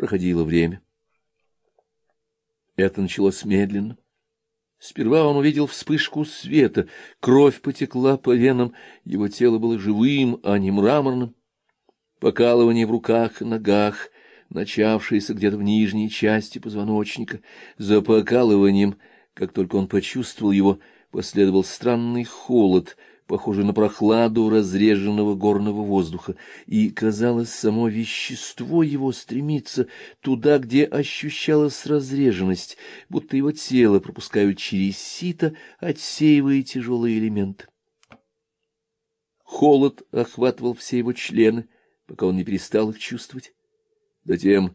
проходило время. Это началось медленно. Сперва он увидел вспышку света, кровь потекла по венам, его тело было живым, а не мраморным. Покалывание в руках ногах, начавшееся где-то в нижней части позвоночника, за покалыванием, как только он почувствовал его, последовал странный холод — похожий на прохладу разреженного горного воздуха, и, казалось, само вещество его стремится туда, где ощущалась разреженность, будто его тело пропускают через сито, отсеивая тяжелые элементы. Холод охватывал все его члены, пока он не перестал их чувствовать. Затем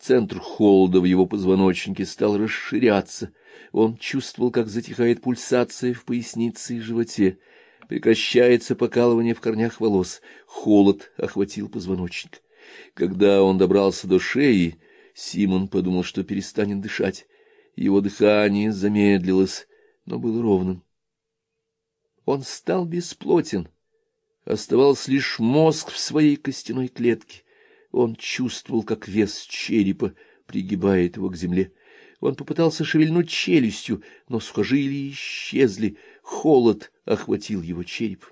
центр холода в его позвоночнике стал расширяться. Он чувствовал, как затихает пульсация в пояснице и животе. Прекращается покалывание в корнях волос. Холод охватил позвоночник. Когда он добрался до шеи, Симон подумал, что перестанет дышать. Его дыхание замедлилось, но было ровным. Он стал бесплотен. Оставался лишь мозг в своей костяной клетке. Он чувствовал, как вес черепа пригибает его к земле. Он попытался шевельнуть челюстью, но сухожилия исчезли, холод охватил его череп.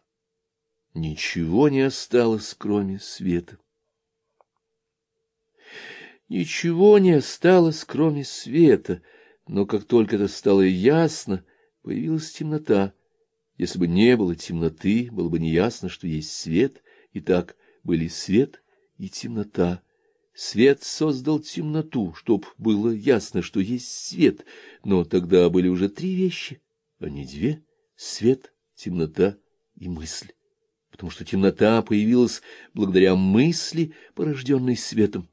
Ничего не осталось, кроме света. Ничего не осталось, кроме света, но как только это стало ясно, появилась темнота. Если бы не было темноты, было бы неясно, что есть свет, и так были свет и темнота. Свет создал темноту, чтоб было ясно, что есть свет, но тогда были уже три вещи, а не две — свет, темнота и мысль, потому что темнота появилась благодаря мысли, порожденной светом.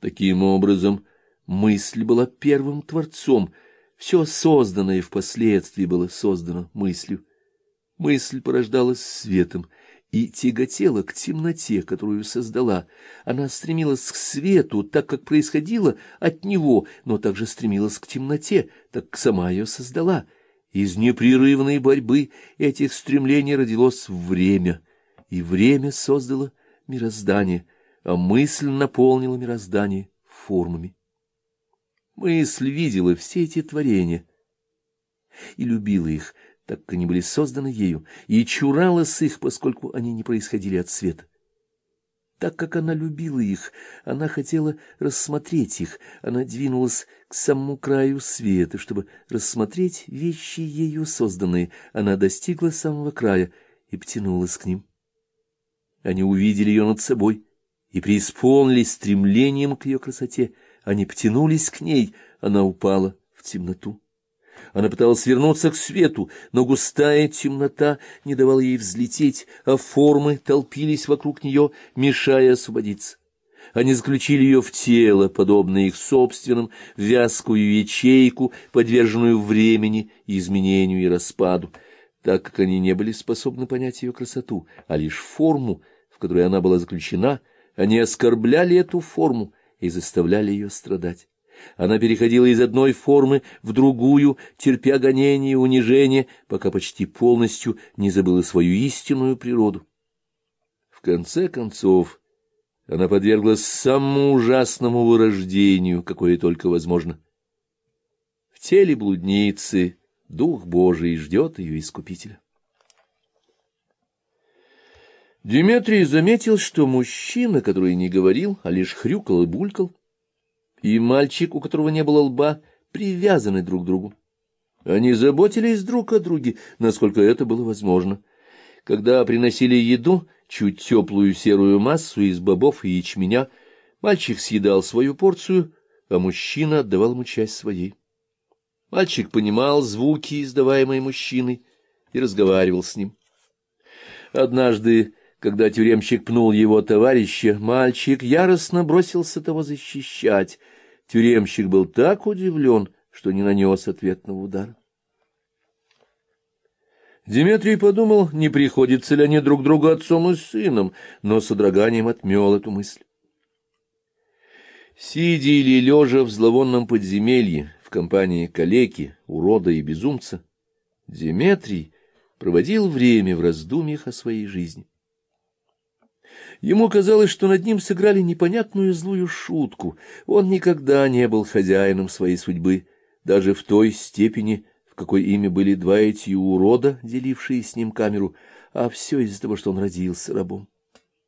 Таким образом, мысль была первым творцом, все созданное впоследствии было создано мыслью. Мысль порождалась светом — и тяготела к темноте, которую создала. Она стремилась к свету, так как происходило от него, но также стремилась к темноте, так как сама ее создала. Из непрерывной борьбы этих стремлений родилось время, и время создало мироздание, а мысль наполнила мироздание формами. Мысль видела все эти творения и любила их, так как они были созданы ею, и чуралась их, поскольку они не происходили от света. Так как она любила их, она хотела рассмотреть их, она двинулась к самому краю света, чтобы рассмотреть вещи ею созданные. Она достигла самого края и потянулась к ним. Они увидели ее над собой и преисполнились стремлением к ее красоте. Они потянулись к ней, она упала в темноту. Она пыталась вернуться к свету, но густая темнота не давала ей взлететь, а формы толпились вокруг нее, мешая освободиться. Они заключили ее в тело, подобное их собственным, вязкую ячейку, подверженную времени, изменению и распаду, так как они не были способны понять ее красоту, а лишь форму, в которой она была заключена, они оскорбляли эту форму и заставляли ее страдать. Она переходила из одной формы в другую, терпя гонение и унижение, пока почти полностью не забыла свою истинную природу. В конце концов, она подверглась самому ужасному вырождению, какое только возможно. В теле блудницы Дух Божий ждет ее искупителя. Дмитрий заметил, что мужчина, который не говорил, а лишь хрюкал и булькал, и мальчик, у которого не было лба, привязаны друг к другу. Они заботились друг о друге, насколько это было возможно. Когда приносили еду, чуть теплую серую массу из бобов и ячменя, мальчик съедал свою порцию, а мужчина отдавал ему часть своей. Мальчик понимал звуки, издаваемые мужчиной, и разговаривал с ним. Однажды когда тюремщик пнул его товарища, мальчик яростно бросился того защищать. Тюремщик был так удивлен, что не нанес ответного удара. Дмитрий подумал, не приходится ли они друг другу отцом и сыном, но содроганием отмел эту мысль. Сидя или лежа в зловонном подземелье в компании калеки, урода и безумца, Дмитрий проводил время в раздумьях о своей жизни. Ему казалось, что над ним сыграли непонятную злую шутку. Он никогда не был хозяином своей судьбы, даже в той степени, в какой ими были два эти урода, делившие с ним камеру, а все из-за того, что он родился рабом.